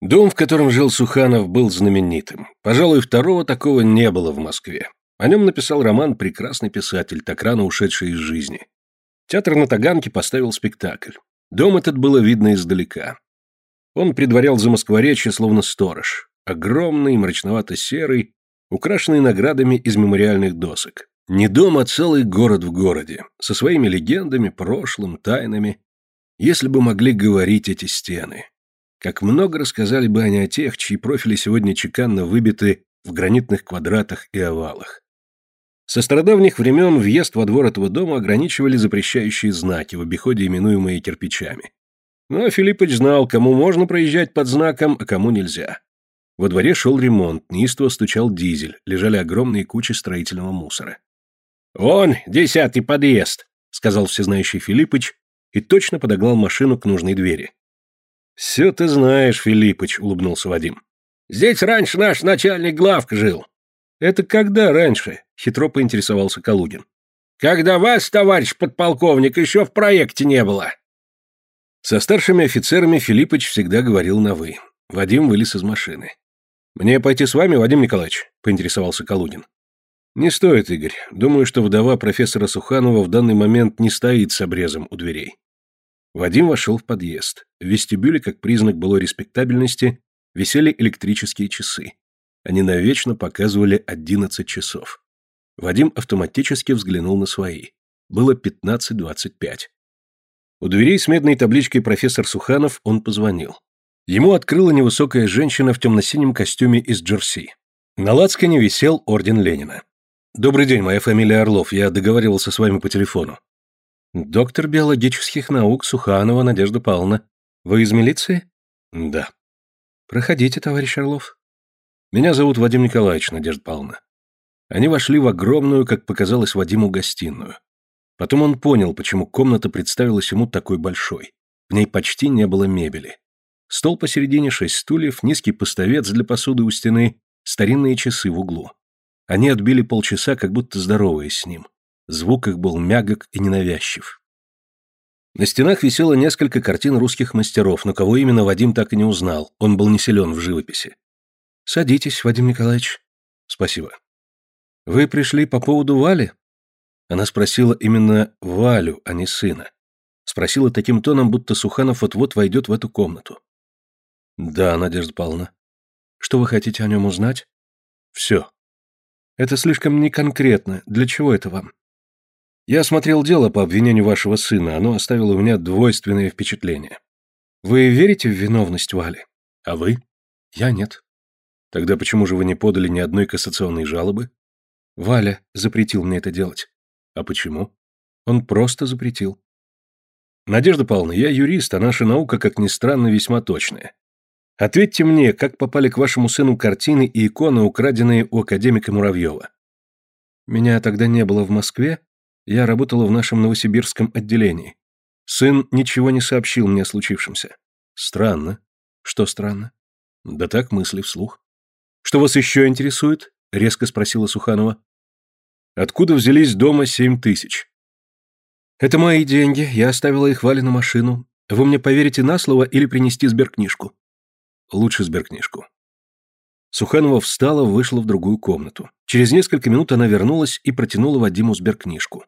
Дом, в котором жил Суханов, был знаменитым. Пожалуй, второго такого не было в Москве. О нем написал роман прекрасный писатель, так рано ушедший из жизни. Театр на Таганке поставил спектакль. Дом этот было видно издалека. Он предварял за Москворечье словно сторож. Огромный, мрачновато-серый, украшенный наградами из мемориальных досок. Не дом, а целый город в городе, со своими легендами, прошлым, тайнами. Если бы могли говорить эти стены. Как много рассказали бы они о тех, чьи профили сегодня чеканно выбиты в гранитных квадратах и овалах. Со стародавних времен въезд во двор этого дома ограничивали запрещающие знаки, в обиходе именуемые кирпичами. Но Филиппыч знал, кому можно проезжать под знаком, а кому нельзя. Во дворе шел ремонт, неистово стучал дизель, лежали огромные кучи строительного мусора. «Вон, десятый подъезд», — сказал всезнающий Филиппыч и точно подогнал машину к нужной двери. «Все ты знаешь, Филиппыч», — улыбнулся Вадим. «Здесь раньше наш начальник главка жил». «Это когда раньше?» — хитро поинтересовался Калугин. «Когда вас, товарищ подполковник, еще в проекте не было». Со старшими офицерами Филиппыч всегда говорил на «вы». Вадим вылез из машины. «Мне пойти с вами, Вадим Николаевич?» — поинтересовался Калугин. «Не стоит, Игорь. Думаю, что вдова профессора Суханова в данный момент не стоит с обрезом у дверей». Вадим вошел в подъезд. В вестибюле, как признак былой респектабельности, висели электрические часы. Они навечно показывали 11 часов. Вадим автоматически взглянул на свои. Было 15.25. У дверей с медной табличкой «Профессор Суханов» он позвонил. Ему открыла невысокая женщина в темно-синем костюме из джерси. На лацкане висел орден Ленина. «Добрый день, моя фамилия Орлов, я договаривался с вами по телефону». «Доктор биологических наук Суханова Надежда Павловна. Вы из милиции?» «Да». «Проходите, товарищ Орлов». «Меня зовут Вадим Николаевич, Надежда Павловна». Они вошли в огромную, как показалось Вадиму, гостиную. Потом он понял, почему комната представилась ему такой большой. В ней почти не было мебели. Стол посередине, шесть стульев, низкий поставец для посуды у стены, старинные часы в углу. Они отбили полчаса, как будто здороваясь с ним. Звук их был мягок и ненавязчив. На стенах висело несколько картин русских мастеров, но кого именно Вадим так и не узнал, он был не силен в живописи. «Садитесь, Вадим Николаевич». «Спасибо». «Вы пришли по поводу Вали?» Она спросила именно Валю, а не сына. Спросила таким тоном, будто Суханов вот-вот войдет в эту комнату. «Да, Надежда Павловна». «Что вы хотите о нем узнать?» «Все». «Это слишком неконкретно. Для чего это вам?» Я осмотрел дело по обвинению вашего сына, оно оставило у меня двойственное впечатление. Вы верите в виновность Вали? А вы? Я нет. Тогда почему же вы не подали ни одной кассационной жалобы? Валя запретил мне это делать. А почему? Он просто запретил. Надежда Павловна, я юрист, а наша наука, как ни странно, весьма точная. Ответьте мне, как попали к вашему сыну картины и иконы, украденные у академика Муравьева? Меня тогда не было в Москве, я работала в нашем новосибирском отделении. Сын ничего не сообщил мне о случившемся. Странно. Что странно? Да так, мысли вслух. Что вас еще интересует? Резко спросила Суханова. Откуда взялись дома семь тысяч? Это мои деньги, я оставила их Вале на машину. Вы мне поверите на слово или принести сберкнижку? Лучше сберкнижку. Суханова встала, вышла в другую комнату. Через несколько минут она вернулась и протянула Вадиму сберкнижку.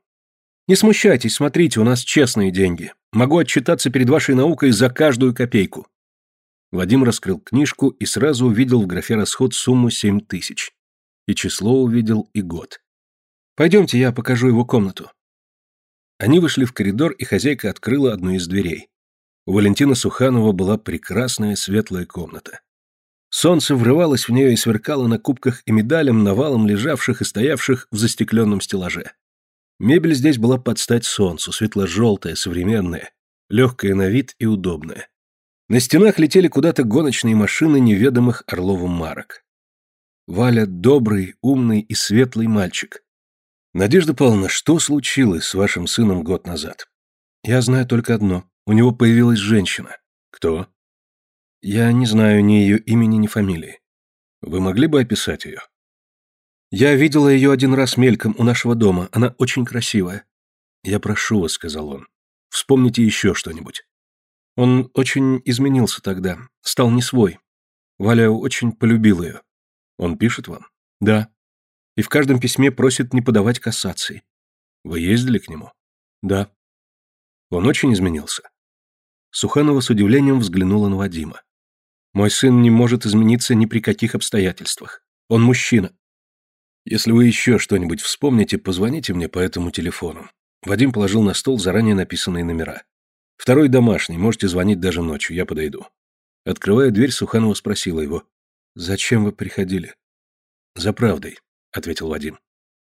Не смущайтесь, смотрите, у нас честные деньги. Могу отчитаться перед вашей наукой за каждую копейку. Вадим раскрыл книжку и сразу увидел в графе расход сумму семь тысяч. И число увидел, и год. Пойдемте, я покажу его комнату. Они вышли в коридор, и хозяйка открыла одну из дверей. У Валентина Суханова была прекрасная светлая комната. Солнце врывалось в нее и сверкало на кубках и медалям, навалом лежавших и стоявших в застекленном стеллаже. Мебель здесь была под стать солнцу, светло-желтая, современная, легкая на вид и удобная. На стенах летели куда-то гоночные машины неведомых Орловым марок. Валя добрый, умный и светлый мальчик. Надежда Павловна, что случилось с вашим сыном год назад? Я знаю только одно. У него появилась женщина. Кто? Я не знаю ни ее имени, ни фамилии. Вы могли бы описать ее? Я видела ее один раз мельком у нашего дома. Она очень красивая. Я прошу вас, сказал он. Вспомните еще что-нибудь. Он очень изменился тогда, стал не свой. Валя очень полюбил ее. Он пишет вам? Да. И в каждом письме просит не подавать кассации. Вы ездили к нему? Да. Он очень изменился. Суханова с удивлением взглянула на Вадима. Мой сын не может измениться ни при каких обстоятельствах. Он мужчина. Если вы еще что-нибудь вспомните, позвоните мне по этому телефону. Вадим положил на стол заранее написанные номера. Второй домашний, можете звонить даже ночью, я подойду. Открывая дверь, Суханова спросила его. «Зачем вы приходили?» «За правдой», — ответил Вадим.